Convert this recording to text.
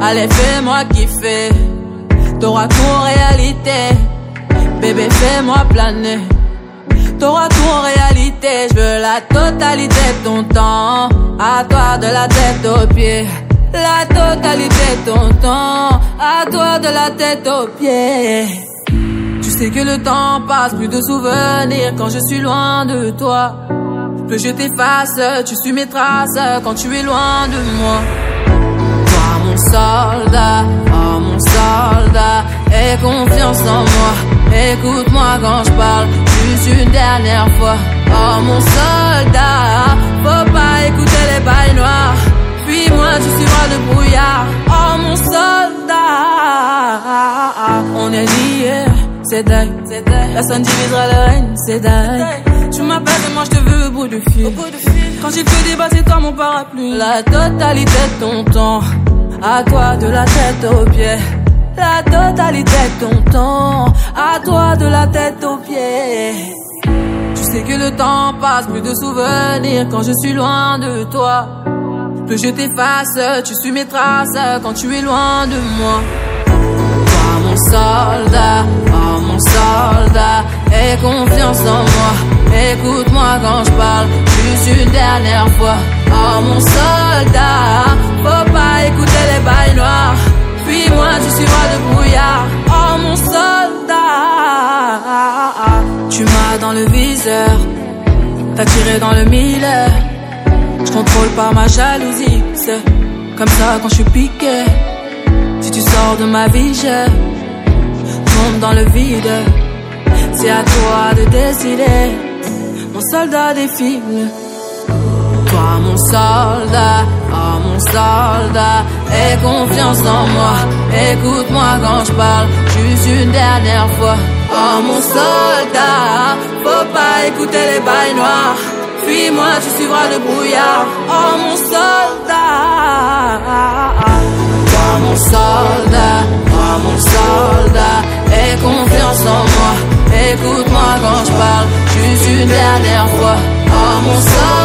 Allez, fais-moi kiffer. T'auras tout en réalité. Bébé, fais-moi planer. T'auras tout en réalité. Je veux la totalité de ton temps. À toi de la tête aux pieds. La totalité de ton temps. À toi de la tête aux pieds. Tu sais que le temps passe, plus de souvenirs quand je suis loin de toi. Plus je t'efface, tu suis mes traces quand tu es loin de moi. Mon soldat, oh mon soldat, aie confiance en moi. Écoute-moi quand je parle, juste une dernière fois. Oh mon soldat, faut pas écouter les bails noirs. Puis-moi, tu suivras le brouillard. Oh mon soldat, on est liés, c'est dingue. Personne divisera le règne, c'est dingue. Tu m'appelles et moi je te veux au bout du fil. Quand j'ai fait débat, c'est toi mon parapluie. La totalité de ton temps, à toi de la tête aux pieds. La totalité de ton temps, à toi de la tête aux pieds. Tu sais que le temps passe, plus de souvenirs quand je suis loin de toi. Plus je t'efface, tu suis mes traces quand tu es loin de moi. Toi mon soldat, oh mon soldat, aie confiance en moi. Écoute-moi quand je parle, juste une dernière fois. Oh mon soldat, dans le viseur, t'as tiré dans le mille. Je contrôle pas ma jalousie, comme ça quand je suis piqué. Si tu sors de ma vie, je tombe dans le vide. C'est à toi de décider, mon soldat défile. Toi, mon soldat, oh mon soldat, aie confiance en moi. Écoute-moi quand je parle, juste une dernière fois. Oh mon soldat, faut pas écouter les bails noirs. Fuis-moi, tu suivras le brouillard. Oh mon soldat, toi mon soldat, oh mon soldat, aie confiance en moi. Écoute-moi quand je parle, juste une dernière fois. Oh mon soldat,